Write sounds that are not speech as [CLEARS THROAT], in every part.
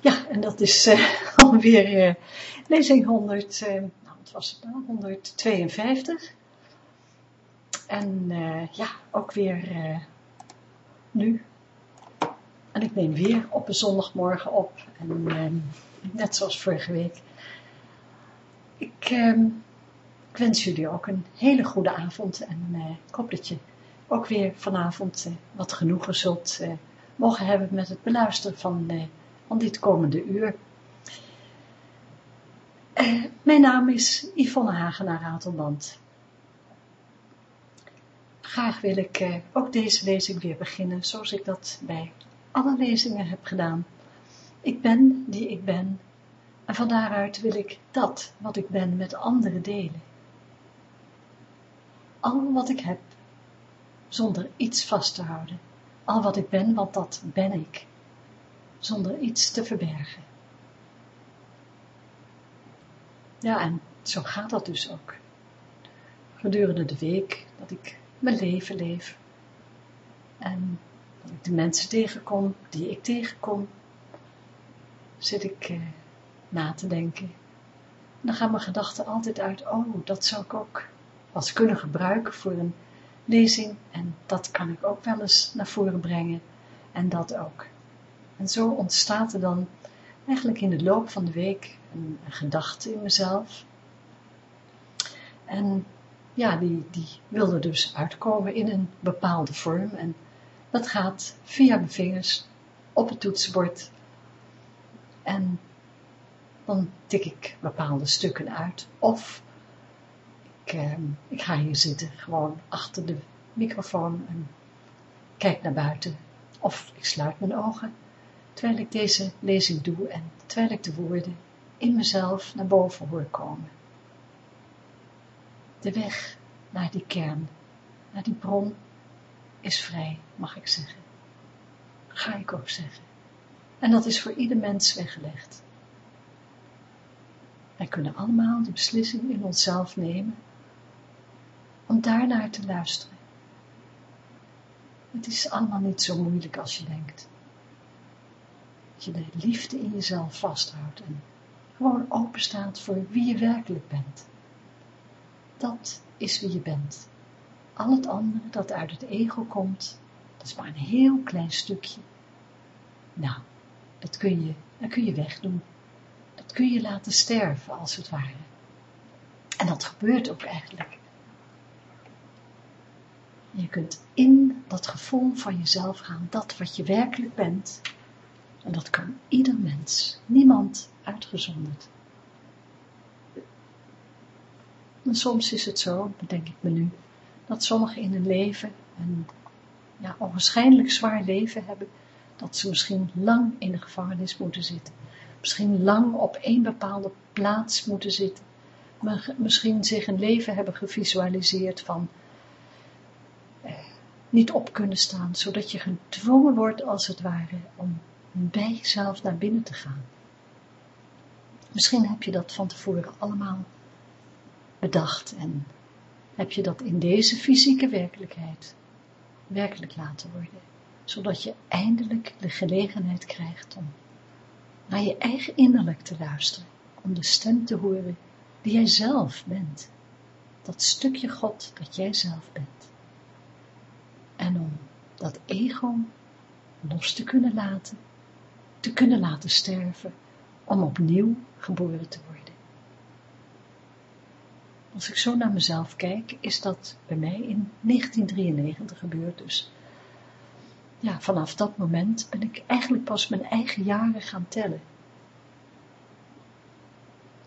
Ja, en dat is uh, [LAUGHS] alweer uh, lezing 100, uh, nou wat was het nou, 152. En ja, ook weer nu. En ik neem weer op een zondagmorgen op. En net zoals vorige week. Ik, ehm, ik, wens jullie ook een hele goede avond. En ik hoop dat je ook weer vanavond wat genoegen zult mogen hebben met het beluisteren van van dit komende uur. Uh, mijn naam is Yvonne Hagenaar Ratelband. Graag wil ik uh, ook deze lezing weer beginnen, zoals ik dat bij alle lezingen heb gedaan. Ik ben die ik ben, en van daaruit wil ik dat wat ik ben met anderen delen. Al wat ik heb, zonder iets vast te houden. Al wat ik ben, want dat ben ik zonder iets te verbergen. Ja, en zo gaat dat dus ook. Gedurende de week dat ik mijn leven leef. En dat ik de mensen tegenkom die ik tegenkom, zit ik eh, na te denken. En dan gaan mijn gedachten altijd uit, oh, dat zou ik ook als kunnen gebruiken voor een lezing. En dat kan ik ook wel eens naar voren brengen. En dat ook. En zo ontstaat er dan eigenlijk in de loop van de week een, gedachte in mezelf. En ja, die, die wilde dus uitkomen in een bepaalde vorm. En dat gaat via mijn vingers op het toetsenbord. En dan tik ik bepaalde stukken uit. Of ik, eh, ik ga hier zitten, gewoon achter de microfoon en kijk naar buiten. Of ik sluit mijn ogen terwijl ik deze lezing doe en terwijl ik de woorden in mezelf naar boven hoor komen. De weg naar die kern, naar die bron, is vrij, mag ik zeggen. Ga ik ook zeggen. En dat is voor ieder mens weggelegd. Wij kunnen allemaal de beslissing in onszelf nemen om daarnaar te luisteren. Het is allemaal niet zo moeilijk als je denkt. Dat je de liefde in jezelf vasthoudt en gewoon openstaat voor wie je werkelijk bent. Dat is wie je bent. Al het andere dat uit het ego komt, dat is maar een heel klein stukje. Nou, dat kun je, dat kun je wegdoen. Dat kun je laten sterven, als het ware. En dat gebeurt ook eigenlijk. Je kunt in dat gevoel van jezelf gaan, dat wat je werkelijk bent, en dat kan ieder mens, niemand uitgezonderd. En soms is het zo, bedenk ik me nu, dat sommigen in hun leven een ja, onwaarschijnlijk zwaar leven hebben, dat ze misschien lang in de gevangenis moeten zitten, misschien lang op één bepaalde plaats moeten zitten, misschien zich een leven hebben gevisualiseerd van eh, niet op kunnen staan, zodat je gedwongen wordt als het ware om bij jezelf naar binnen te gaan. Misschien heb je dat van tevoren allemaal bedacht en heb je dat in deze fysieke werkelijkheid werkelijk laten worden, zodat je eindelijk de gelegenheid krijgt om naar je eigen innerlijk te luisteren, om de stem te horen die jij zelf bent, dat stukje God dat jij zelf bent. En om dat ego los te kunnen laten te kunnen laten sterven, om opnieuw geboren te worden. Als ik zo naar mezelf kijk, is dat bij mij in 1993 gebeurd, dus ja, vanaf dat moment ben ik eigenlijk pas mijn eigen jaren gaan tellen.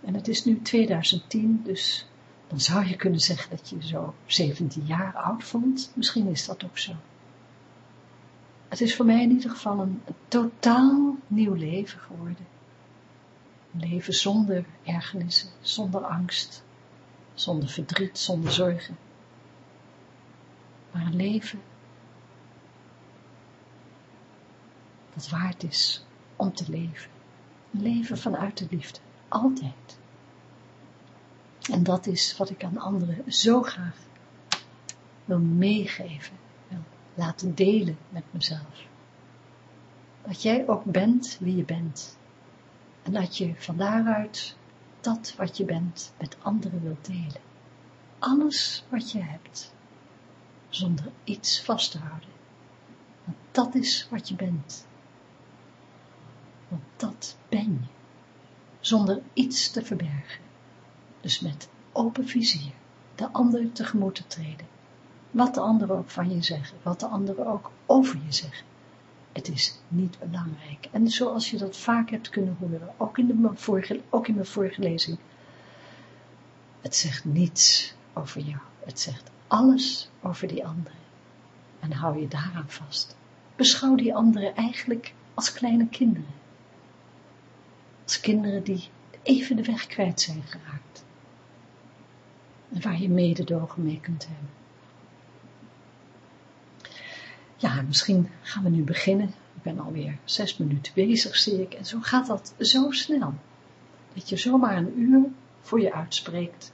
En het is nu 2010, dus dan zou je kunnen zeggen dat je zo 17 jaar oud vond. Misschien is dat ook zo. Het is voor mij in ieder geval een, totaal nieuw leven geworden. Een leven zonder ergernissen, zonder angst, zonder verdriet, zonder zorgen. Maar een leven dat waard is om te leven. Een leven vanuit de liefde, altijd. En dat is wat ik aan anderen zo graag wil meegeven laten delen met mezelf. Dat jij ook bent wie je bent. En dat je van daaruit dat wat je bent met anderen wilt delen. Alles wat je hebt, zonder iets vast te houden. Want dat is wat je bent. Want dat ben je, zonder iets te verbergen. Dus met open vizier, de ander tegemoet te treden. Wat de anderen ook van je zeggen, wat de anderen ook over je zeggen. Het is niet belangrijk. En zoals je dat vaak hebt kunnen horen, ook in, de vorige, ook in mijn vorige lezing, het zegt niets over jou. Het zegt alles over die anderen. En hou je daaraan vast. Beschouw die anderen eigenlijk als kleine kinderen. Als kinderen die even de weg kwijt zijn geraakt. En waar je mededogen mee kunt hebben. Ja, misschien gaan we nu beginnen. Ik ben alweer zes minuten bezig, zie ik. En zo gaat dat zo snel. Dat je zomaar een uur voor je uitspreekt.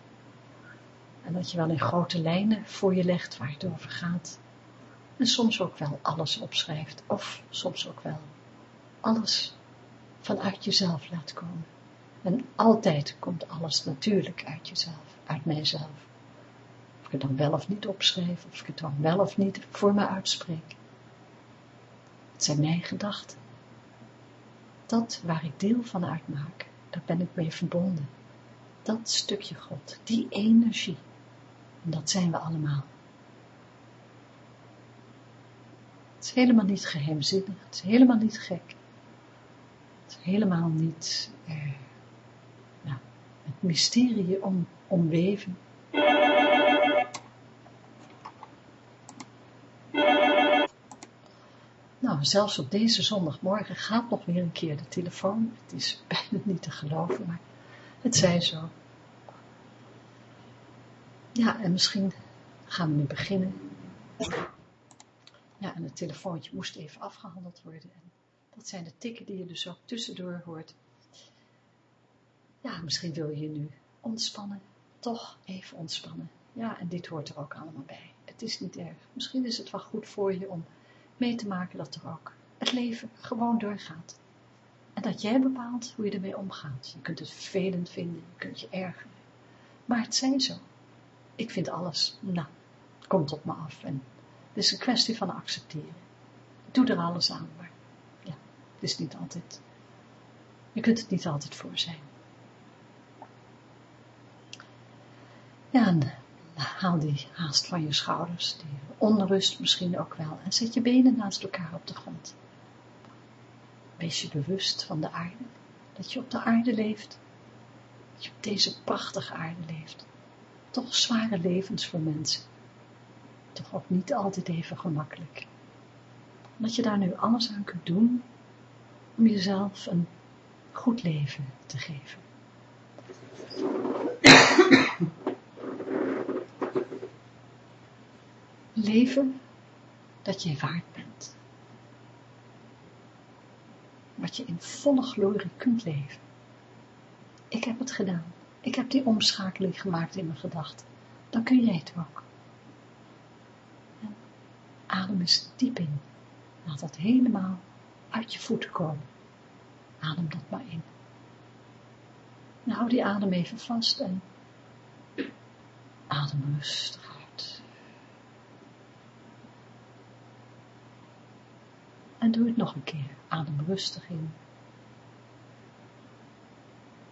En dat je wel in grote lijnen voor je legt waar het over gaat. En soms ook wel alles opschrijft. Of soms ook wel alles vanuit jezelf laat komen. En altijd komt alles natuurlijk uit jezelf, uit mijzelf. Dan wel of niet opschrijf, of ik het dan wel of niet voor me uitspreek. Het zijn mijn gedachten. Dat waar ik deel van uitmaak, daar ben ik mee verbonden. Dat stukje God, die energie. En dat zijn we allemaal. Het is helemaal niet geheimzinnig, het is helemaal niet gek. Het is helemaal niet eh, nou, het mysterie om, omweven. Nou, zelfs op deze zondagmorgen gaat nog weer een keer de telefoon. Het is [LAUGHS] bijna niet te geloven, maar het zij zo. Ja, en misschien gaan we nu beginnen. Ja, en het telefoontje moest even afgehandeld worden. En dat zijn de tikken die je dus ook tussendoor hoort. Ja, misschien wil je nu ontspannen. Toch even ontspannen. Ja, en dit hoort er ook allemaal bij. Het is niet erg. Misschien is het wel goed voor je om mee te maken dat er ook het leven gewoon doorgaat. En dat jij bepaalt hoe je ermee omgaat. Je kunt het vervelend vinden, je kunt je ergeren. Maar het zijn zo. Ik vind alles, nou, komt op me af. En het is een kwestie van accepteren. Ik doe er alles aan, maar ja, het is niet altijd, je kunt het niet altijd voor zijn. Ja, en haal die haast van je schouders, die onrust misschien ook wel, en zet je benen naast elkaar op de grond. Wees je bewust van de aarde, dat je op de aarde leeft, dat je op deze prachtige aarde leeft. Toch zware levens voor mensen, toch ook niet altijd even gemakkelijk. Dat je daar nu alles aan kunt doen om jezelf een goed leven te geven. Leven dat je waard bent. Wat je in volle glorie kunt leven. Ik heb het gedaan. Ik heb die omschakeling gemaakt in mijn gedachten. Dan kun jij het ook. adem eens diep in. Laat dat helemaal uit je voeten komen. Adem dat maar in. En hou die adem even vast en adem rustig En doe het nog een keer. Adem rustig in.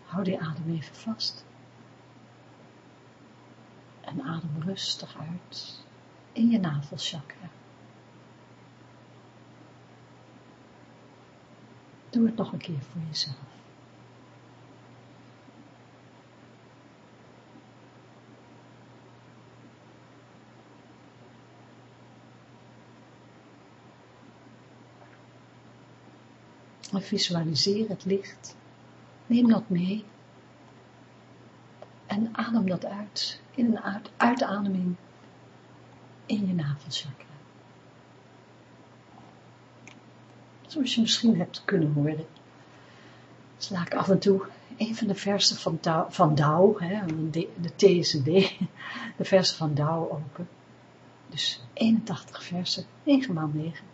Hou die adem even vast. En adem rustig uit in je navelchakra. Doe het nog een keer voor jezelf. En visualiseer het licht. Neem dat mee. En adem dat uit. In een uit, uitademing in je navelchakra. Zoals je misschien hebt kunnen horen. Sla ik af en toe een van de versen van, Tao, van Dao, hè, de, T D, [LAUGHS] de versen van Dao open. Dus 81 versen, 9 maal 9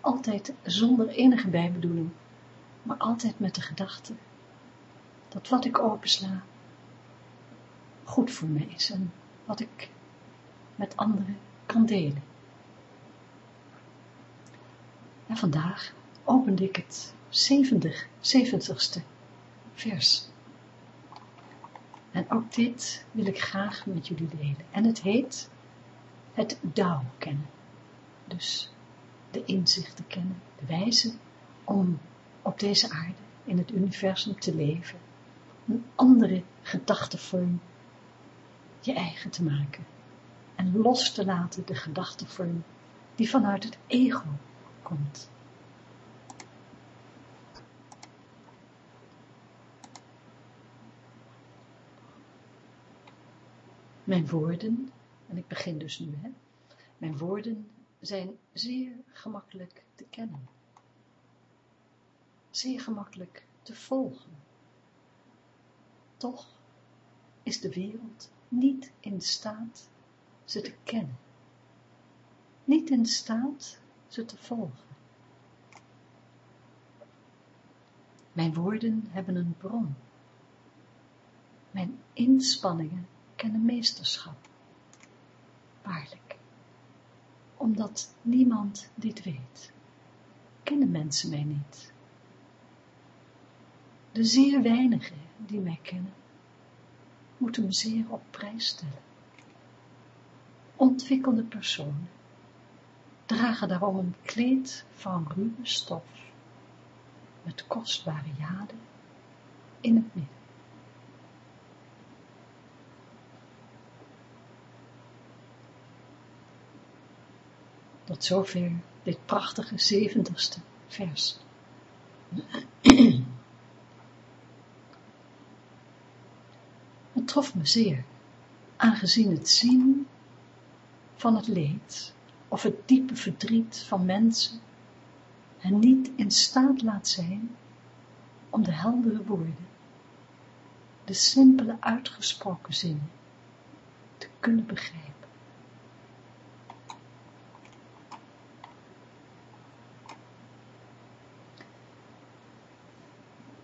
altijd zonder enige bijbedoeling, maar altijd met de gedachte dat wat ik opensla goed voor mij is en wat ik met anderen kan delen. En vandaag opende ik het 70, 70ste vers. En ook dit wil ik graag met jullie delen. En het heet het Dao kennen. Dus de inzichten kennen, de wijze om op deze aarde, in het universum te leven. Een andere gedachtevorm je eigen te maken. En los te laten de gedachtevorm die vanuit het ego komt. Mijn woorden, en ik begin dus nu, hè, mijn woorden zijn zeer gemakkelijk te kennen. Zeer gemakkelijk te volgen. Toch is de wereld niet in staat ze te kennen. Niet in staat ze te volgen. Mijn woorden hebben een bron. Mijn inspanningen kennen meesterschap. Waarlijk. Omdat niemand dit weet, kennen mensen mij niet. De zeer weinigen die mij kennen, moeten me zeer op prijs stellen. Ontwikkelde personen dragen daarom een kleed van ruwe stof met kostbare jade in het midden. Tot zover dit prachtige zeventigste vers. [CLEARS THROAT] Het trof me zeer, aangezien het zien van het leed of het diepe verdriet van mensen hen niet in staat laat zijn om de heldere woorden, de simpele uitgesproken zinnen te kunnen begrijpen.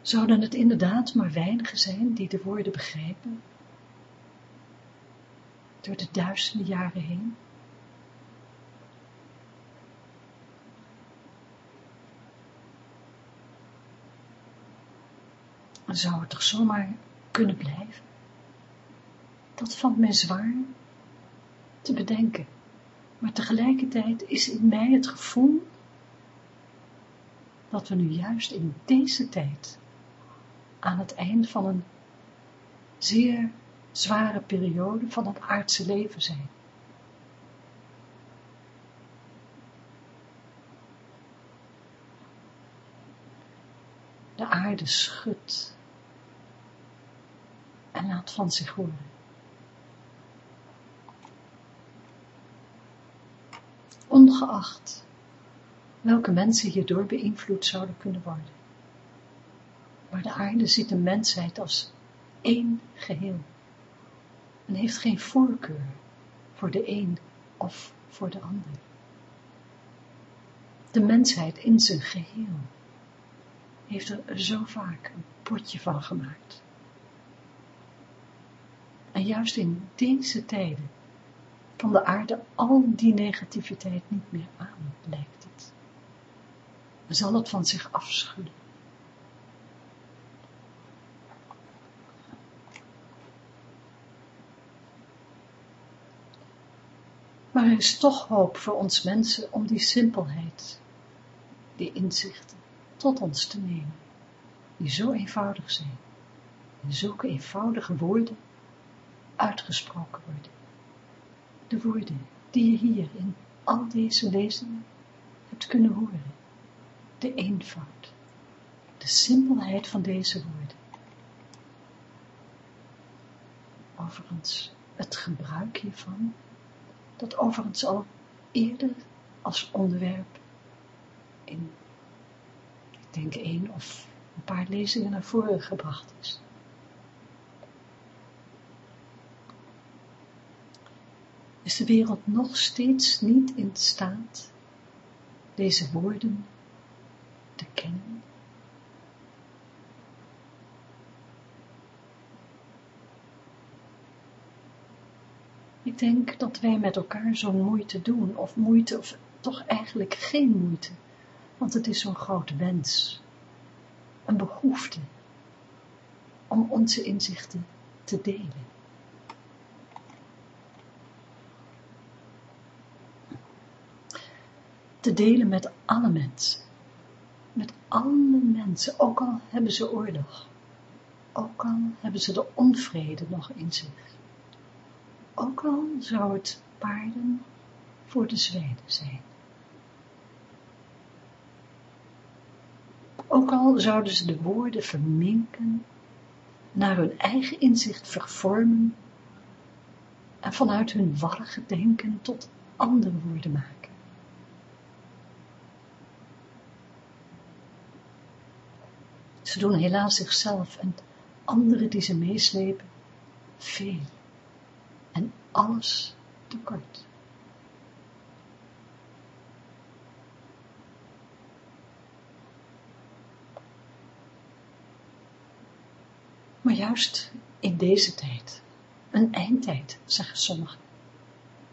Zouden het inderdaad maar weinigen zijn die de woorden begrijpen, door de duizenden jaren heen? Zou het toch zomaar kunnen blijven? Dat valt mij zwaar te bedenken, maar tegelijkertijd is in mij het gevoel dat we nu juist in deze tijd aan het eind van een zeer zware periode van het aardse leven zijn. De aarde schudt en laat van zich horen. Ongeacht welke mensen hierdoor beïnvloed zouden kunnen worden. Maar de aarde ziet de mensheid als één geheel en heeft geen voorkeur voor de een of voor de ander. De mensheid in zijn geheel heeft er zo vaak een potje van gemaakt. En juist in deze tijden kan de aarde al die negativiteit niet meer aan, lijkt het. Zal het van zich afschudden. Maar er is toch hoop voor ons mensen om die simpelheid, die inzichten, tot ons te nemen, die zo eenvoudig zijn, in zulke eenvoudige woorden uitgesproken worden. De woorden die je hier in al deze lezingen hebt kunnen horen. De eenvoud, de simpelheid van deze woorden. Overigens, het gebruik hiervan dat overigens al eerder als onderwerp in, ik denk één of een paar lezingen naar voren gebracht is. Is de wereld nog steeds niet in staat deze woorden te kennen? Ik denk dat wij met elkaar zo'n moeite doen, of moeite, of toch eigenlijk geen moeite, want het is zo'n grote wens, een behoefte, om onze inzichten te delen. Te delen met alle mensen, met alle mensen, ook al hebben ze oorlog, ook al hebben ze de onvrede nog in zich ook al zou het paarden voor de zwijnen zijn. Ook al zouden ze de woorden verminken, naar hun eigen inzicht vervormen en vanuit hun warrige denken tot andere woorden maken. Ze doen helaas zichzelf en anderen die ze meeslepen veel alles tekort. Maar juist in deze tijd, een eindtijd, zeggen sommigen,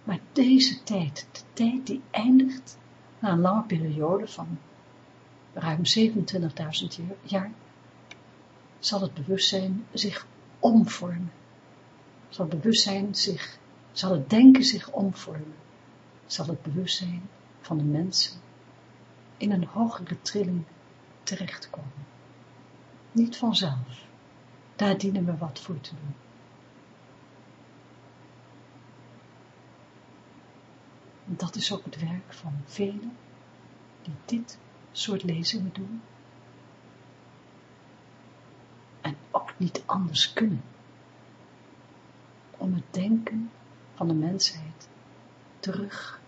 maar deze tijd, de tijd die eindigt na een lange periode van ruim 27.000 jaar, zal het bewustzijn zich omvormen zal het bewustzijn zich, zal het denken zich omvormen, zal het bewustzijn van de mensen in een hogere trilling terechtkomen. Niet vanzelf, daar dienen we wat voor te doen. Dat is ook het werk van velen die dit soort lezingen doen en ook niet anders kunnen om het denken van de mensheid terug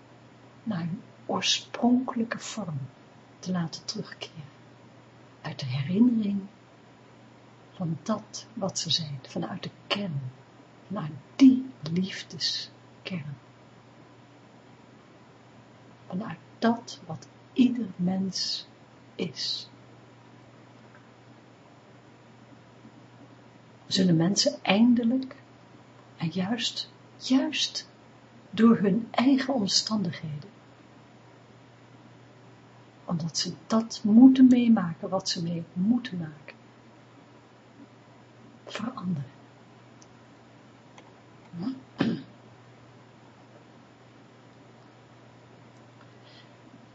naar hun oorspronkelijke vorm te laten terugkeren. Uit de herinnering van dat wat ze zijn, vanuit de kern, vanuit die liefdeskern. Vanuit dat wat ieder mens is. Zullen mensen eindelijk en juist, juist door hun eigen omstandigheden. Omdat ze dat moeten meemaken wat ze mee moeten maken. Veranderen.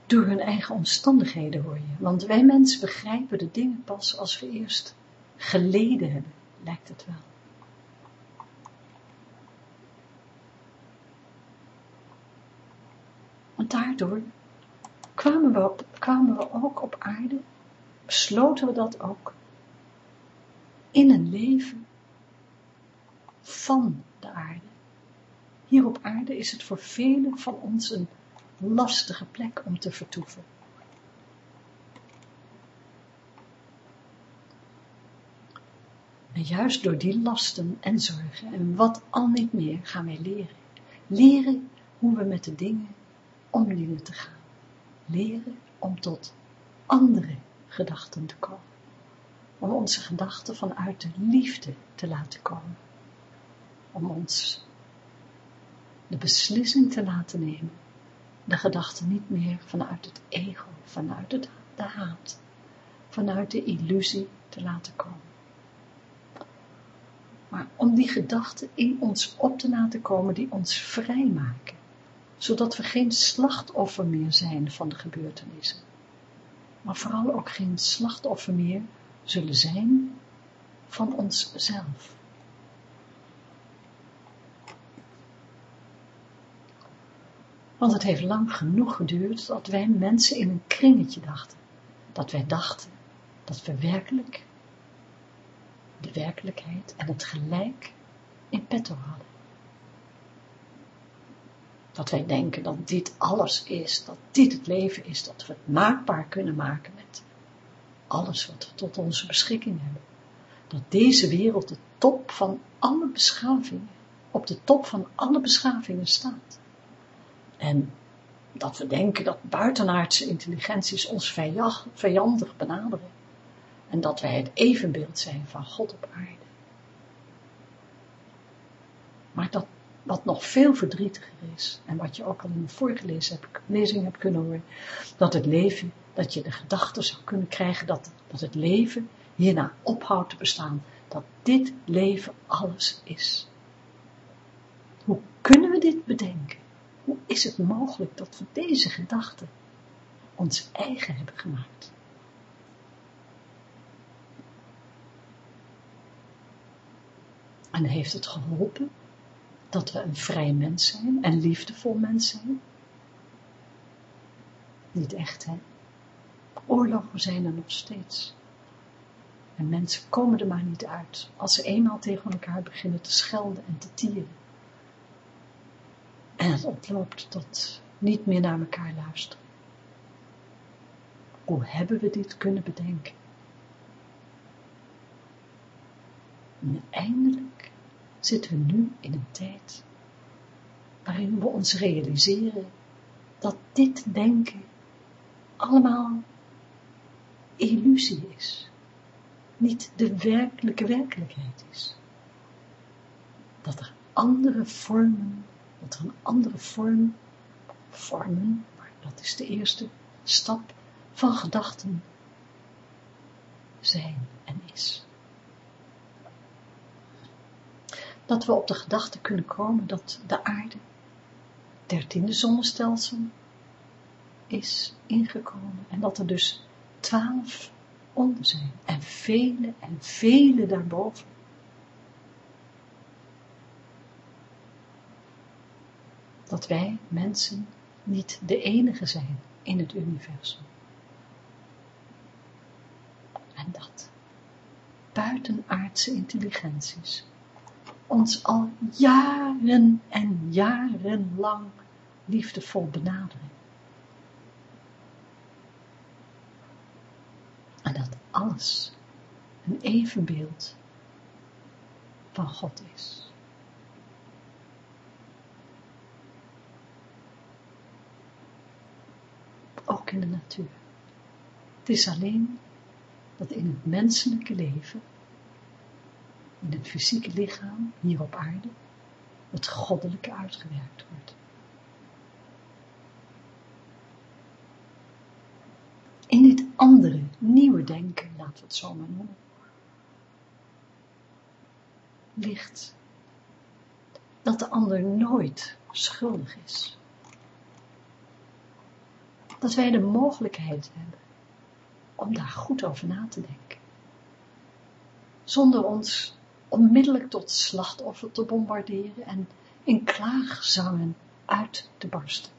Door hun eigen omstandigheden hoor je. Want wij mensen begrijpen de dingen pas als we eerst geleden hebben, lijkt het wel. We, kwamen we ook op aarde, besloten we dat ook, in een leven van de aarde. Hier op aarde is het voor velen van ons een lastige plek om te vertoeven. En juist door die lasten en zorgen en wat al niet meer gaan wij leren. Leren hoe we met de dingen om dingen te gaan. Leren om tot andere gedachten te komen. Om onze gedachten vanuit de liefde te laten komen. Om ons de beslissing te laten nemen. De gedachten niet meer vanuit het ego, vanuit de haat, vanuit de illusie te laten komen. Maar om die gedachten in ons op te laten komen die ons vrijmaken zodat we geen slachtoffer meer zijn van de gebeurtenissen, maar vooral ook geen slachtoffer meer zullen zijn van onszelf. Want het heeft lang genoeg geduurd dat wij mensen in een kringetje dachten. Dat wij dachten dat we werkelijk de werkelijkheid en het gelijk in petto hadden dat wij denken dat dit alles is, dat dit het leven is, dat we het maakbaar kunnen maken met alles wat we tot onze beschikking hebben. Dat deze wereld de top van alle beschavingen, op de top van alle beschavingen staat. En dat we denken dat buitenaardse intelligenties ons vijandig benaderen. En dat wij het evenbeeld zijn van God op aarde. Maar dat wat nog veel verdrietiger is, en wat je ook al in de vorige lezing hebt kunnen horen, dat het leven, dat je de gedachte zou kunnen krijgen dat, dat het leven hierna ophoudt te bestaan, dat dit leven alles is. Hoe kunnen we dit bedenken? Hoe is het mogelijk dat we deze gedachte ons eigen hebben gemaakt? En heeft het geholpen dat we een vrij mens zijn, en liefdevol mens zijn? Niet echt, hè? Oorlogen zijn er nog steeds. En mensen komen er maar niet uit, als ze eenmaal tegen elkaar beginnen te schelden en te tieren. En het oploopt tot niet meer naar elkaar luisteren. Hoe hebben we dit kunnen bedenken? En eindelijk zitten we nu in een tijd waarin we ons realiseren dat dit denken allemaal illusie is, niet de werkelijke werkelijkheid is. Dat er andere vormen, dat er een andere vorm, vormen, maar dat is de eerste stap van gedachten zijn en is. Dat we op de gedachte kunnen komen dat de aarde, dertiende zonnestelsel, is ingekomen en dat er dus twaalf onder zijn en vele en vele daarboven. Dat wij mensen niet de enige zijn in het universum. En dat buitenaardse intelligenties ons al jaren en jarenlang liefdevol benaderen. En dat alles een evenbeeld van God is. Ook in de natuur. Het is alleen dat in het menselijke leven in het fysieke lichaam, hier op aarde, het goddelijke uitgewerkt wordt. In dit andere, nieuwe denken, laten we het zo maar noemen, ligt dat de ander nooit schuldig is. Dat wij de mogelijkheid hebben om daar goed over na te denken. Zonder ons onmiddellijk tot slachtoffer te bombarderen en in klaagzangen uit te barsten.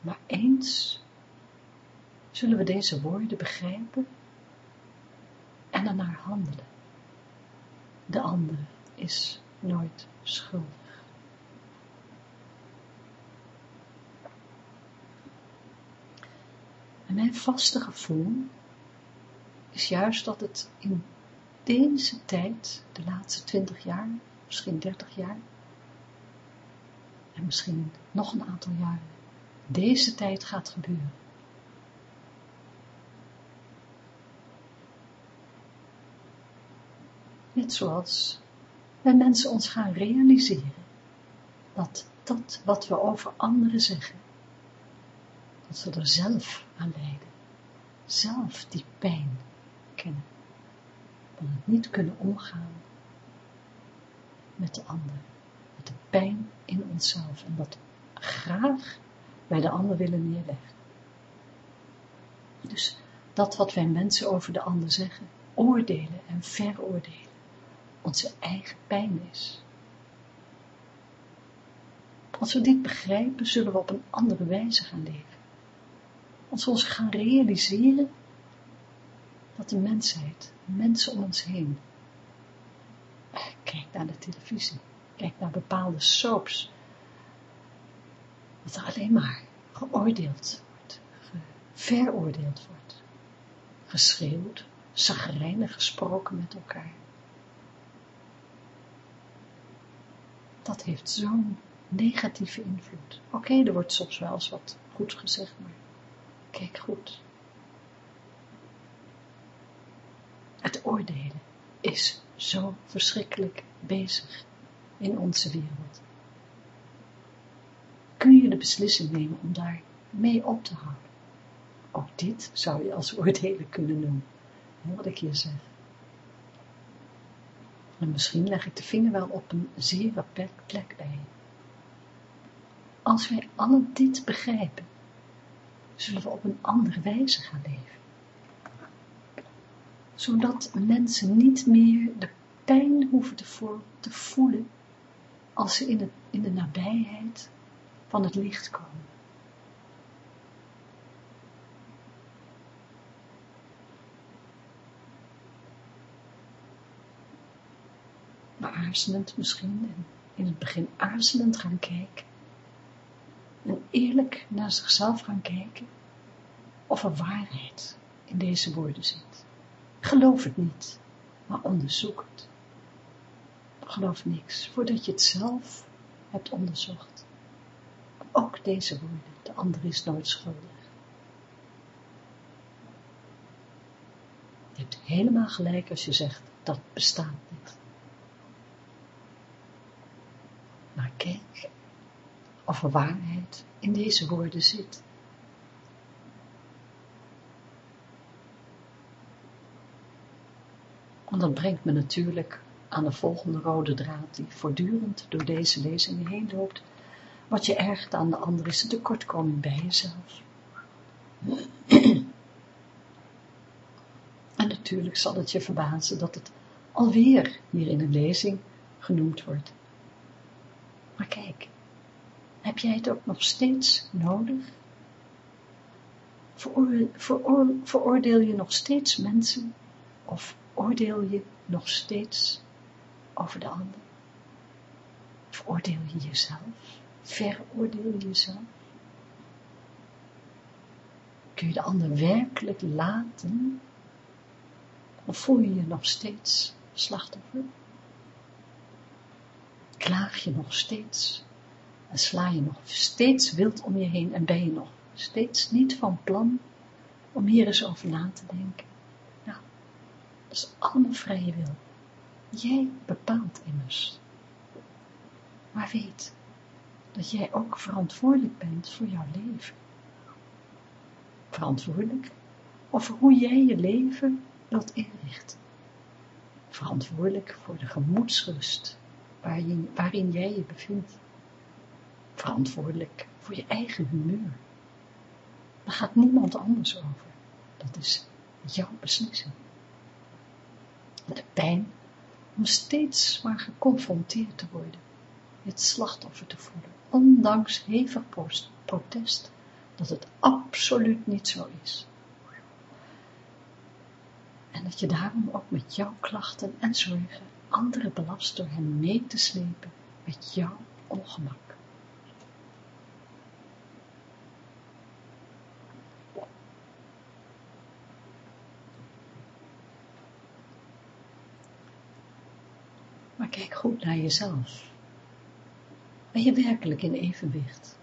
Maar eens zullen we deze woorden begrijpen en ernaar handelen. De ander is nooit schuldig. En mijn vaste gevoel is juist dat het in deze tijd, de laatste twintig jaar, misschien dertig jaar, en misschien nog een aantal jaren, deze tijd gaat gebeuren. Net zoals wij mensen ons gaan realiseren dat dat wat we over anderen zeggen, dat ze er zelf aan lijden. Zelf die pijn kennen. Van het niet kunnen omgaan met de ander. Met de pijn in onszelf. En dat graag bij de ander willen neerleggen. Dus dat wat wij mensen over de ander zeggen, oordelen en veroordelen, onze eigen pijn is. Als we dit begrijpen, zullen we op een andere wijze gaan leven als we ons gaan realiseren dat de mensheid, mensen om ons heen, kijk naar de televisie, kijk naar bepaalde soaps, dat er alleen maar geoordeeld wordt, veroordeeld wordt, geschreeuwd, zagrijnig gesproken met elkaar. Dat heeft zo'n negatieve invloed. Oké, er wordt soms wel eens wat goed gezegd, maar Kijk goed. Het oordelen is zo verschrikkelijk bezig in onze wereld. Kun je de beslissing nemen om daar mee op te houden? Ook dit zou je als oordelen kunnen noemen, wat ik hier zeg. En misschien leg ik de vinger wel op een zeer beperkt plek bij. Als wij alle dit begrijpen, zullen we op een andere wijze gaan leven. Zodat mensen niet meer de pijn hoeven te, te voelen als ze in, het, in de nabijheid van het licht komen. Aarzelend misschien, en in het begin aarzelend gaan kijken, en eerlijk naar zichzelf gaan kijken, of er waarheid in deze woorden zit. Geloof het niet, maar onderzoek het. Geloof niks, voordat je het zelf hebt onderzocht. Ook deze woorden, de ander is nooit schuldig. Je hebt helemaal gelijk als je zegt, dat bestaat niet. Maar kijk of waarheid in deze woorden zit. En dat brengt me natuurlijk aan de volgende rode draad die voortdurend door deze lezingen heen loopt. Wat je ergt aan de ander is de tekortkoming bij jezelf. [CLEARS THROAT] en natuurlijk zal het je verbazen dat het alweer hier in een lezing genoemd wordt. Maar kijk, heb jij het ook nog steeds nodig? veroordeel je nog steeds mensen of oordeel je nog steeds over de ander? Veroordeel je jezelf? Veroordeel je jezelf? Kun je de ander werkelijk laten? Of voel je je nog steeds slachtoffer? Klaag je nog steeds? En sla je nog steeds wild om je heen en ben je nog steeds niet van plan om hier eens over na te denken? Nou, dat is allemaal vrije wil. Jij bepaalt immers. Maar weet dat jij ook verantwoordelijk bent voor jouw leven. Verantwoordelijk over hoe jij je leven wilt inrichten. Verantwoordelijk voor de gemoedsrust waarin, waarin jij je bevindt. Verantwoordelijk voor je eigen humeur. Daar gaat niemand anders over. Dat is jouw beslissing. De pijn om steeds maar geconfronteerd te worden, het slachtoffer te voelen, ondanks hevig protest, dat het absoluut niet zo is. En dat je daarom ook met jouw klachten en zorgen anderen belast door hen mee te slepen met jouw ongemak. Kijk goed naar jezelf. Ben je werkelijk in evenwicht?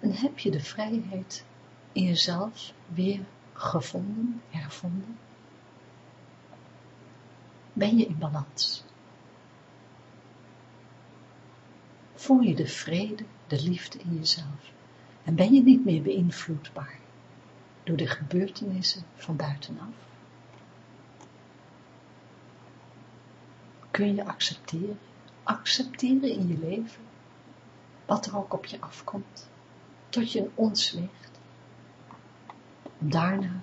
En heb je de vrijheid in jezelf weer gevonden, hervonden? Ben je in balans? Voel je de vrede, de liefde in jezelf? En ben je niet meer beïnvloedbaar door de gebeurtenissen van buitenaf? Kun je accepteren, accepteren in je leven, wat er ook op je afkomt, tot je een ons om daarna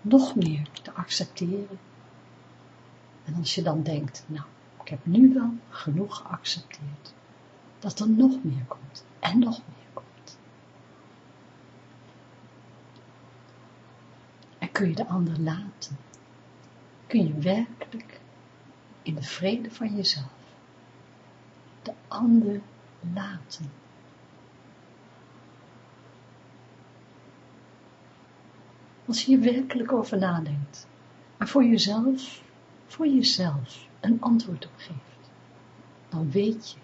nog meer te accepteren. En als je dan denkt, nou, ik heb nu wel genoeg geaccepteerd, dat er nog meer komt. En nog meer komt. En kun je de ander laten, kun je werkelijk in de vrede van jezelf de ander laten. Als je hier werkelijk over nadenkt en voor jezelf, voor jezelf een antwoord op geeft, dan weet je,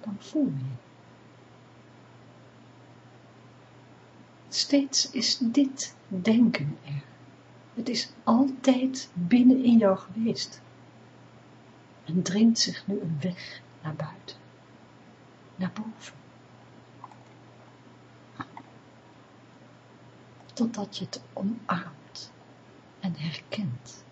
dan voel je. Steeds is dit denken er. Het is altijd binnen in jou geweest. En dringt zich nu een weg naar buiten. Naar boven. Totdat je het omarmt en herkent.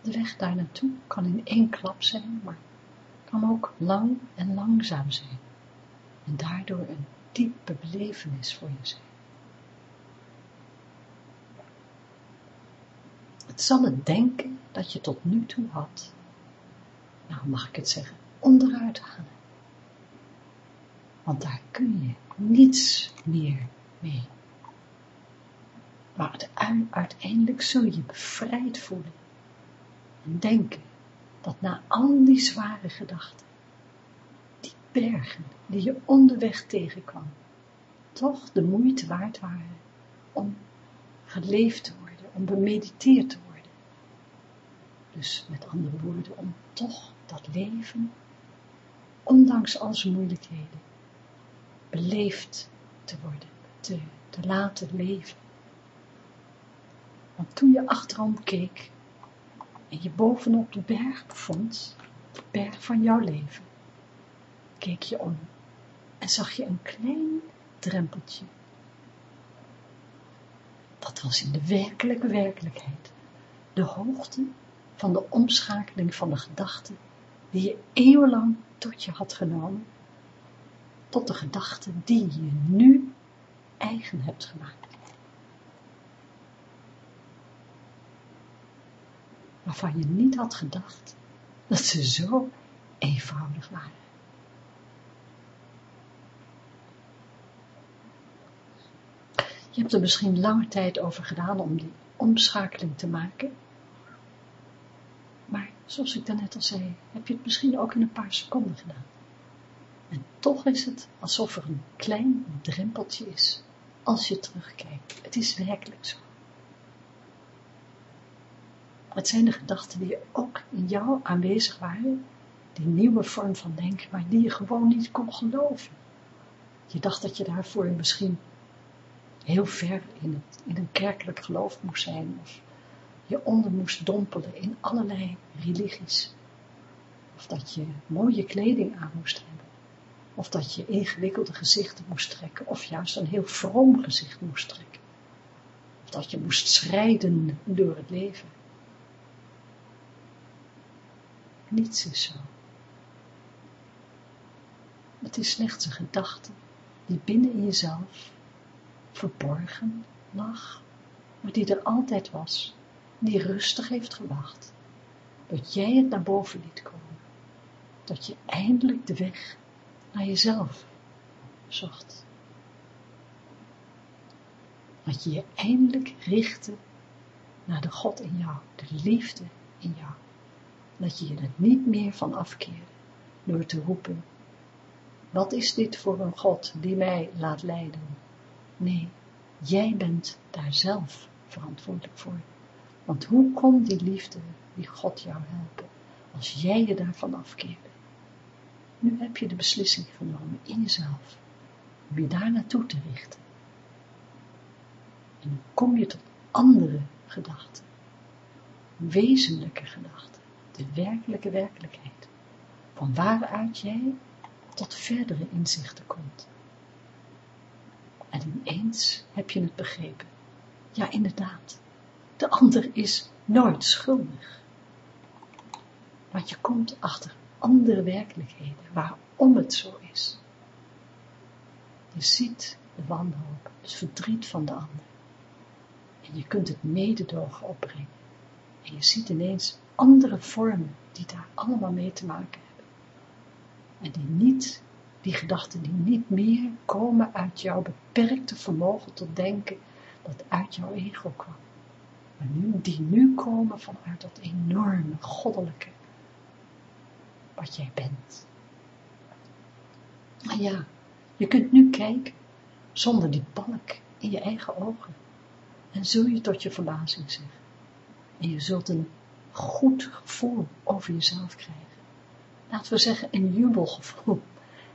De weg daar naartoe kan in één klap zijn, maar kan ook lang en langzaam zijn. En daardoor een diepe belevenis voor je zijn. Het zal het denken dat je tot nu toe had, nou mag ik het zeggen, onderuit halen. Want daar kun je niets meer mee. Maar uiteindelijk zul je bevrijd voelen en denken dat na al die zware gedachten, bergen die je onderweg tegenkwam, toch de moeite waard waren om geleefd te worden, om bemediteerd te worden. Dus met andere woorden, om toch dat leven, ondanks al zijn moeilijkheden, beleefd te worden, te, te laten leven. Want toen je achterom keek, en je bovenop de berg bevond, de berg van jouw leven, keek je om en zag je een klein drempeltje. Dat was in de werkelijke werkelijkheid de hoogte van de omschakeling van de gedachten die je eeuwenlang tot je had genomen, tot de gedachten die je nu eigen hebt gemaakt. waarvan je niet had gedacht dat ze zo eenvoudig waren. Je hebt er misschien lange tijd over gedaan om die omschakeling te maken. Maar zoals ik daarnet al zei, heb je het misschien ook in een paar seconden gedaan. En toch is het alsof er een klein drempeltje is als je terugkijkt. Het is werkelijk zo. Het zijn de gedachten die ook in jou aanwezig waren, die nieuwe vorm van denken, maar die je gewoon niet kon geloven. Je dacht dat je daarvoor misschien heel ver in, het, in een kerkelijk geloof moest zijn, of je onder moest dompelen in allerlei religies. Of dat je mooie kleding aan moest hebben. Of dat je ingewikkelde gezichten moest trekken. Of juist een heel vroom gezicht moest trekken. Of dat je moest strijden door het leven. Niets is zo. Het is slechts een gedachte die binnen in jezelf verborgen lag, maar die er altijd was, die rustig heeft gewacht, dat jij het naar boven liet komen, dat je eindelijk de weg naar jezelf zocht. Dat je je eindelijk richtte naar de God in jou, de liefde in jou dat je je er niet meer van afkeerde, door te roepen, wat is dit voor een God die mij laat lijden? Nee, jij bent daar zelf verantwoordelijk voor. Want hoe kon die liefde, die God jou helpen, als jij je daarvan afkeerde? Nu heb je de beslissing genomen in jezelf, om je daar naartoe te richten. En dan kom je tot andere gedachten, wezenlijke gedachten de werkelijke werkelijkheid, van waaruit jij tot verdere inzichten komt. En ineens heb je het begrepen. Ja, inderdaad, de ander is nooit schuldig. Want je komt achter andere werkelijkheden, waarom het zo is. Je ziet de wanhoop, het verdriet van de ander. En je kunt het mededogen opbrengen. En je ziet ineens andere vormen die daar allemaal mee te maken hebben. En die niet, die gedachten die niet meer komen uit jouw beperkte vermogen tot denken dat uit jouw ego kwam. Maar nu, die nu komen vanuit dat enorme goddelijke wat jij bent. Maar ja, je kunt nu kijken zonder die balk in je eigen ogen. En zul je tot je verbazing zeggen. En je zult een goed gevoel over jezelf krijgen. laten we zeggen, een jubelgevoel.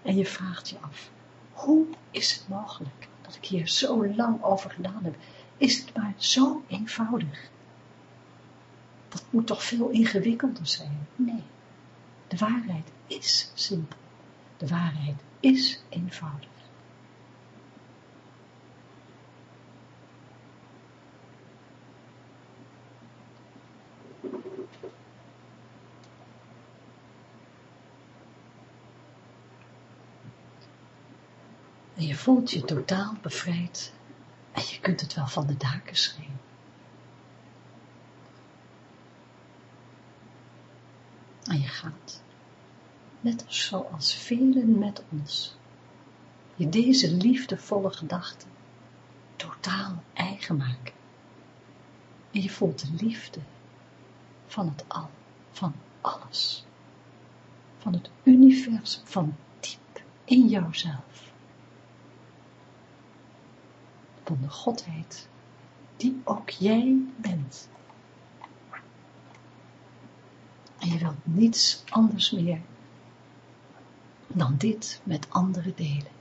En je vraagt je af, hoe is het mogelijk dat ik hier zo lang over gedaan heb? Is het maar zo eenvoudig? Dat moet toch veel ingewikkelder zijn? Nee, de waarheid is simpel. De waarheid is eenvoudig. En je voelt je totaal bevrijd en je kunt het wel van de daken schreeuwen. En je gaat, net zoals velen met ons, je deze liefdevolle gedachten totaal eigen maken. En je voelt de liefde van het al, van alles, van het universum, van diep in jouzelf. Van de Godheid die ook jij bent. En je wilt niets anders meer dan dit met anderen delen.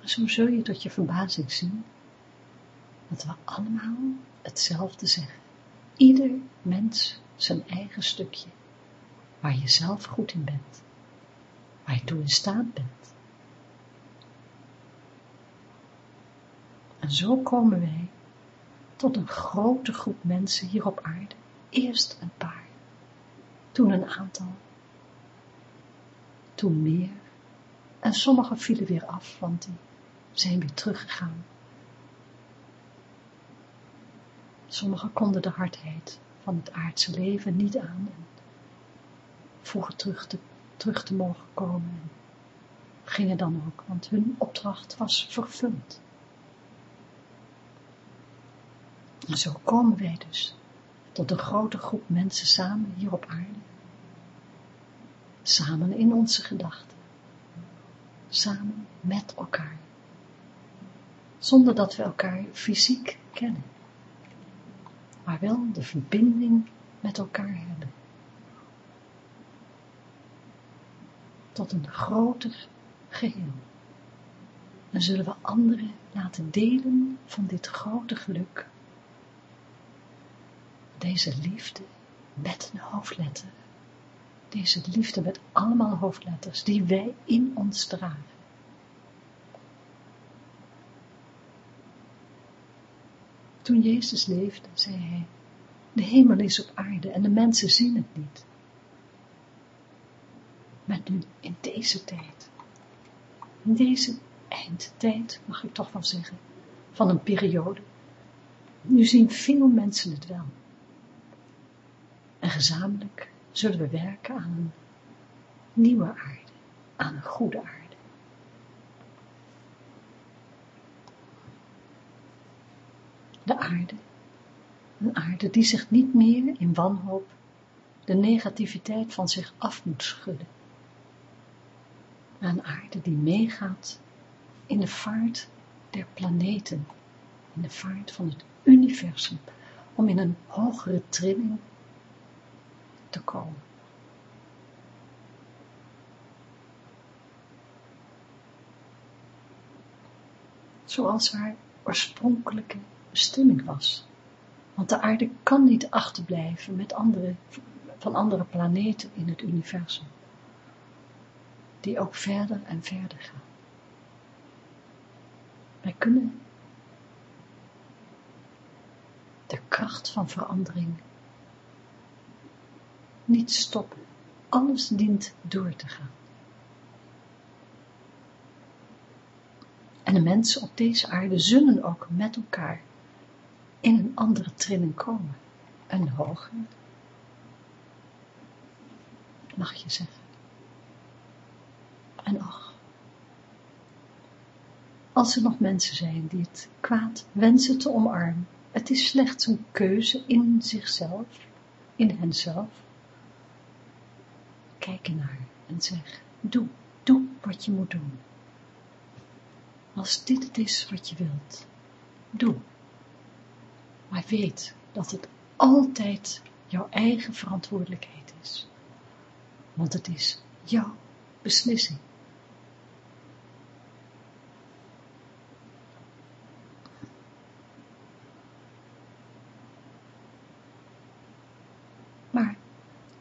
Zo zul je tot je verbazing zien dat we allemaal hetzelfde zeggen. Ieder mens zijn eigen stukje, waar je zelf goed in bent, waar je toe in staat bent. En zo komen wij tot een grote groep mensen hier op aarde. Eerst een paar, toen een aantal, toen meer, en sommigen vielen weer af, want die zijn weer teruggegaan. Sommigen konden de hardheid van het aardse leven niet aan vroegen terug te, terug te mogen komen en gingen dan ook, want hun opdracht was vervuld. En zo komen wij dus tot een grote groep mensen samen hier op aarde. Samen in onze gedachten. Samen met elkaar. Zonder dat we elkaar fysiek kennen. Maar wel de verbinding met elkaar hebben. Tot een groter geheel. En zullen we anderen laten delen van dit grote geluk deze liefde met een hoofdletter, deze liefde met allemaal hoofdletters, die wij in ons dragen. Toen Jezus leefde, zei hij, de hemel is op aarde en de mensen zien het niet. Maar nu, in deze tijd, in deze eindtijd, mag ik toch wel zeggen, van een periode, nu zien veel mensen het wel. En gezamenlijk zullen we werken aan een nieuwe aarde, aan een goede aarde. De aarde, een aarde die zich niet meer in wanhoop de negativiteit van zich af moet schudden. Een aarde die meegaat in de vaart der planeten, in de vaart van het universum, om in een hogere trilling te komen. Zoals haar oorspronkelijke bestemming was. Want de aarde kan niet achterblijven met andere, van andere planeten in het universum. Die ook verder en verder gaan. Wij kunnen de kracht van verandering niet stoppen. Alles dient door te gaan. En de mensen op deze aarde zullen ook met elkaar in een andere trilling komen. Een hogere, mag je zeggen. En ach, als er nog mensen zijn die het kwaad wensen te omarmen, het is slechts een keuze in zichzelf, in henzelf, kijk naar en zeg, doe, doe wat je moet doen. Als dit het is wat je wilt, doe. Maar weet dat het altijd jouw eigen verantwoordelijkheid is. Want het is jouw beslissing. Maar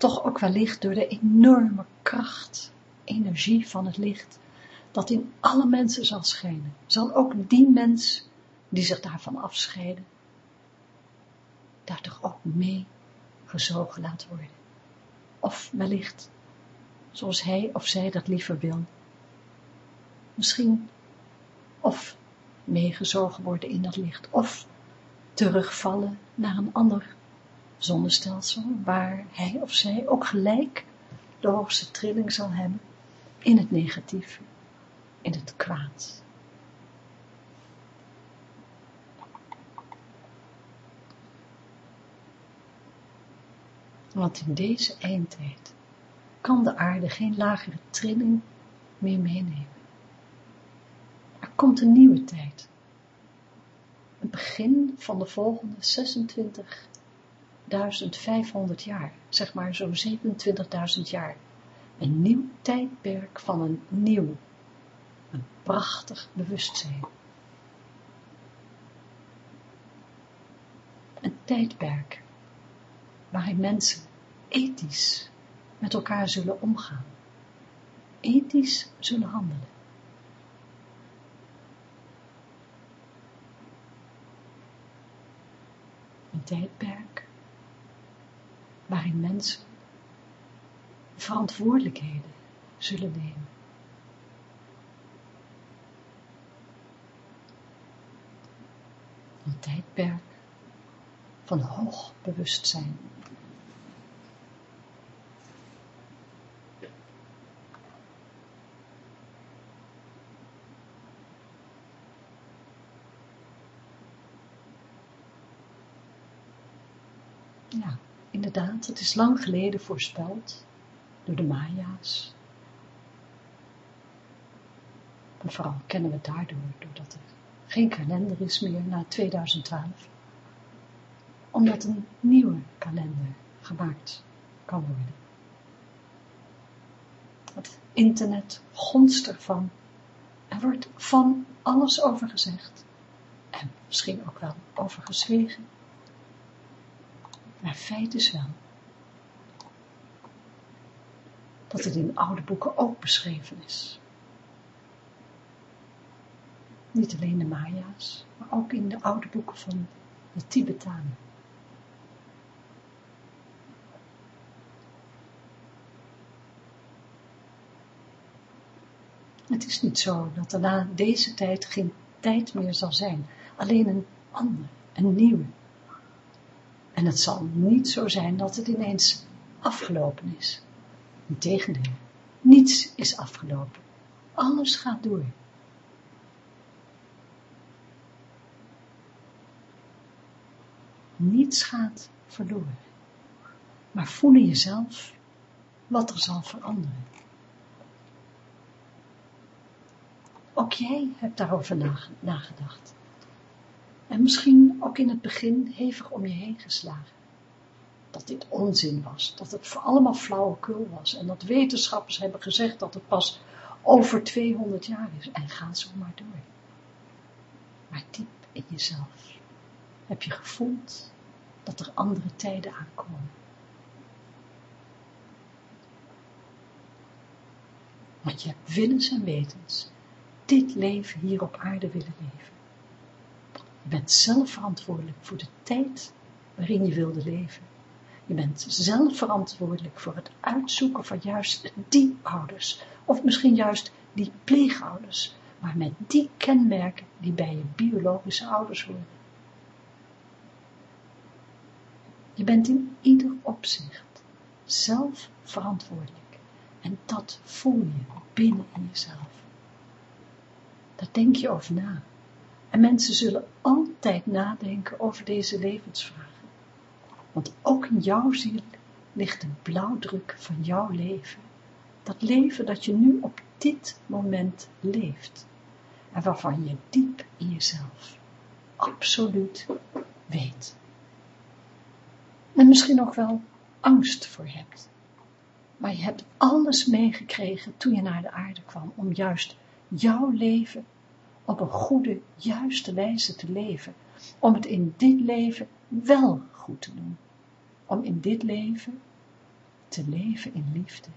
toch ook wellicht door de enorme kracht, energie van het licht, dat in alle mensen zal schijnen, zal ook die mens die zich daarvan afscheiden, daar toch ook mee gezogen laten worden. Of wellicht, zoals hij of zij dat liever wil. Misschien, of meegezogen worden in dat licht, of terugvallen naar een ander zonnestelsel, waar hij of zij ook gelijk de hoogste trilling zal hebben in het negatieve, in het kwaad. Want in deze eindtijd kan de aarde geen lagere trilling meer meenemen. Er komt een nieuwe tijd. Het begin van de volgende 26.500 jaar, zeg maar zo'n 27.000 jaar. Een nieuw tijdperk van een nieuw, een prachtig bewustzijn. Een tijdperk waarin mensen ethisch met elkaar zullen omgaan, ethisch zullen handelen. Een tijdperk waarin mensen verantwoordelijkheden zullen nemen. Een tijdperk van hoog bewustzijn. Ja, inderdaad, het is lang geleden voorspeld door de Maya's. En vooral kennen we het daardoor, doordat er geen kalender is meer na 2012. Omdat een nieuwe kalender gemaakt kan worden. Het internet gonst ervan. Er wordt van alles over gezegd. En misschien ook wel over gezwegen. Maar feit is wel dat het in oude boeken ook beschreven is. Niet alleen de Maya's, maar ook in de oude boeken van de Tibetanen. Het is niet zo dat er na deze tijd geen tijd meer zal zijn, alleen een andere, een nieuwe. En het zal niet zo zijn dat het ineens afgelopen is. Integendeel, niets is afgelopen. Alles gaat door. Niets gaat verloren. Maar voel in jezelf wat er zal veranderen. Ook jij hebt daarover nagedacht. En misschien ook in het begin hevig om je heen geslagen. Dat dit onzin was, dat het voor allemaal flauwekul was en dat wetenschappers hebben gezegd dat het pas over 200 jaar is en ga zo maar door. Maar diep in jezelf heb je gevoeld dat er andere tijden aankomen. Want je hebt willens en wetens dit leven hier op aarde willen leven. Je bent zelf verantwoordelijk voor de tijd waarin je wilde leven. Je bent zelf verantwoordelijk voor het uitzoeken van juist die ouders, of misschien juist die pleegouders, maar met die kenmerken die bij je biologische ouders horen. Je bent in ieder opzicht zelf verantwoordelijk en dat voel je binnen in jezelf. Daar denk je over na. En mensen zullen altijd nadenken over deze levensvragen. Want ook in jouw ziel ligt de blauwdruk van jouw leven. Dat leven dat je nu op dit moment leeft. En waarvan je diep in jezelf absoluut weet. En misschien ook wel angst voor hebt. Maar je hebt alles meegekregen toen je naar de aarde kwam, om juist jouw leven op een goede, juiste wijze te leven. Om het in dit leven wel goed te doen. Om in dit leven te leven in liefde.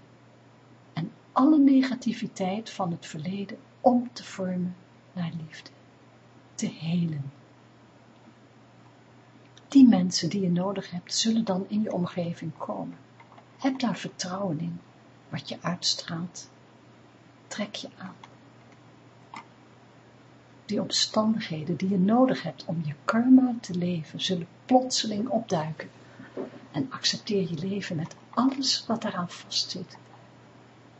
En alle negativiteit van het verleden om te vormen naar liefde. Te helen. Die mensen die je nodig hebt, zullen dan in je omgeving komen. Heb daar vertrouwen in. Wat je uitstraalt, trek je aan. Die omstandigheden die je nodig hebt om je karma te leven, zullen plotseling opduiken. En accepteer je leven met alles wat eraan vastzit.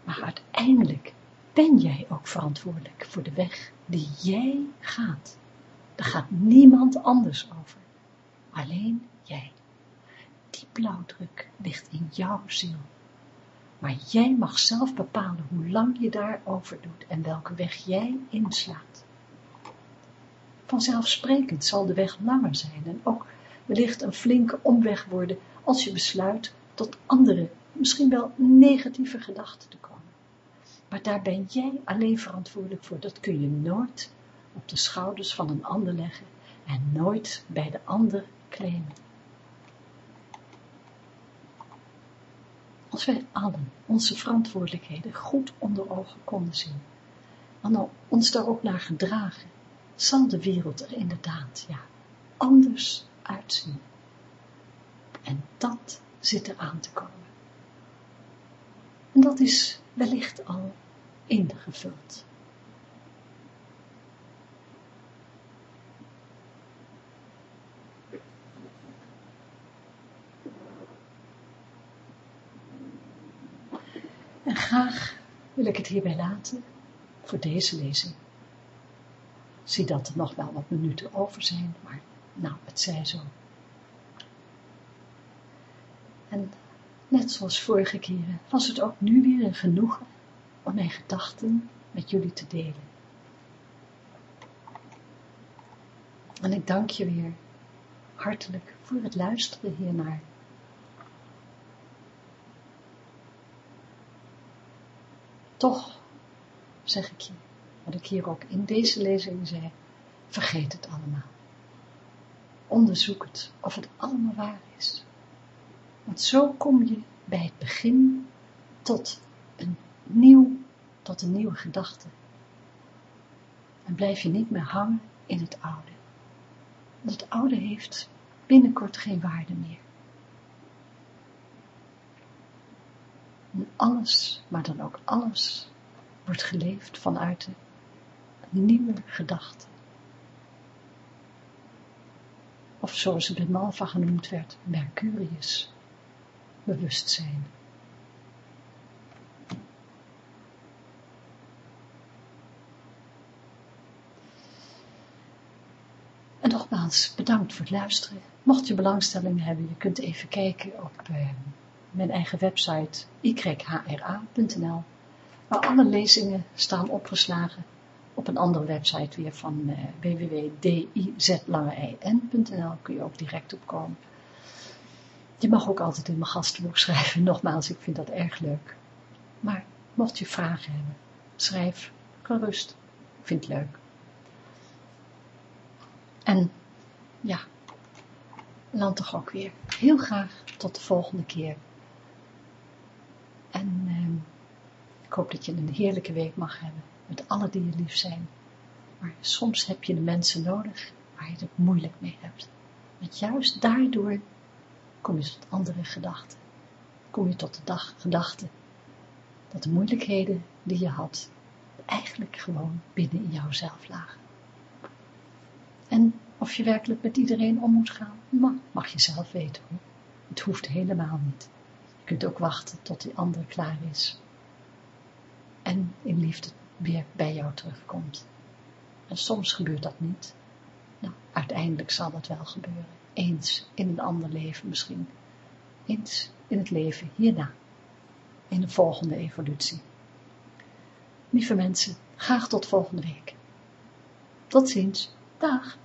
Maar uiteindelijk ben jij ook verantwoordelijk voor de weg die jij gaat. Daar gaat niemand anders over. Alleen jij. Die blauwdruk ligt in jouw ziel. Maar jij mag zelf bepalen hoe lang je daarover doet en welke weg jij inslaat. Vanzelfsprekend zal de weg langer zijn en ook wellicht een flinke omweg worden als je besluit tot andere, misschien wel negatieve gedachten te komen. Maar daar ben jij alleen verantwoordelijk voor. Dat kun je nooit op de schouders van een ander leggen en nooit bij de ander claimen. Als wij allen onze verantwoordelijkheden goed onder ogen konden zien, en ons daar ook naar gedragen, zal de wereld er inderdaad, ja, anders uitzien. En dat zit er aan te komen. En dat is wellicht al ingevuld. En graag wil ik het hierbij laten voor deze lezing. Zie dat er nog wel wat minuten over zijn, maar nou, het zij zo. En net zoals vorige keren was het ook nu weer een genoegen om mijn gedachten met jullie te delen. En ik dank je weer hartelijk voor het luisteren hiernaar. Toch zeg ik je, wat ik hier ook in deze lezing zei, vergeet het allemaal. Onderzoek het of het allemaal waar is. Want zo kom je bij het begin tot een nieuw, tot een nieuwe gedachte. En blijf je niet meer hangen in het oude. Want het oude heeft binnenkort geen waarde meer. En alles, maar dan ook alles, wordt geleefd vanuit een nieuwe gedachte. Of zoals het in Malva genoemd werd, Mercurius, bewustzijn. En nogmaals, bedankt voor het luisteren. Mocht je belangstelling hebben, je kunt even kijken op eh, mijn eigen website yhra.nl, waar alle lezingen staan opgeslagen op een andere website weer van uh, www.dizlangein.nl kun je ook direct opkomen. Je mag ook altijd in mijn gastenboek [LAUGHS] schrijven, nogmaals, ik vind dat erg leuk. Maar mocht je vragen hebben, schrijf gerust, ik vind het leuk. En ja, dan toch ook weer heel graag tot de volgende keer. En eh, ik hoop dat je een heerlijke week mag hebben, met alle die je lief zijn. Maar soms heb je de mensen nodig waar je het moeilijk mee hebt. Want juist daardoor kom je tot andere gedachten. Kom je tot de dag, gedachte dat de moeilijkheden die je had, eigenlijk gewoon binnen in jouzelf lagen. En of je werkelijk met iedereen om moet gaan, mag, mag je zelf weten hoor. Het hoeft helemaal niet. Je kunt ook wachten tot die ander klaar is. En in liefde weer bij jou terugkomt. En soms gebeurt dat niet. Nou, uiteindelijk zal dat wel gebeuren. Eens in een ander leven misschien. Eens in het leven hierna. In de volgende evolutie. Lieve mensen, graag tot volgende week. Tot ziens. Dag.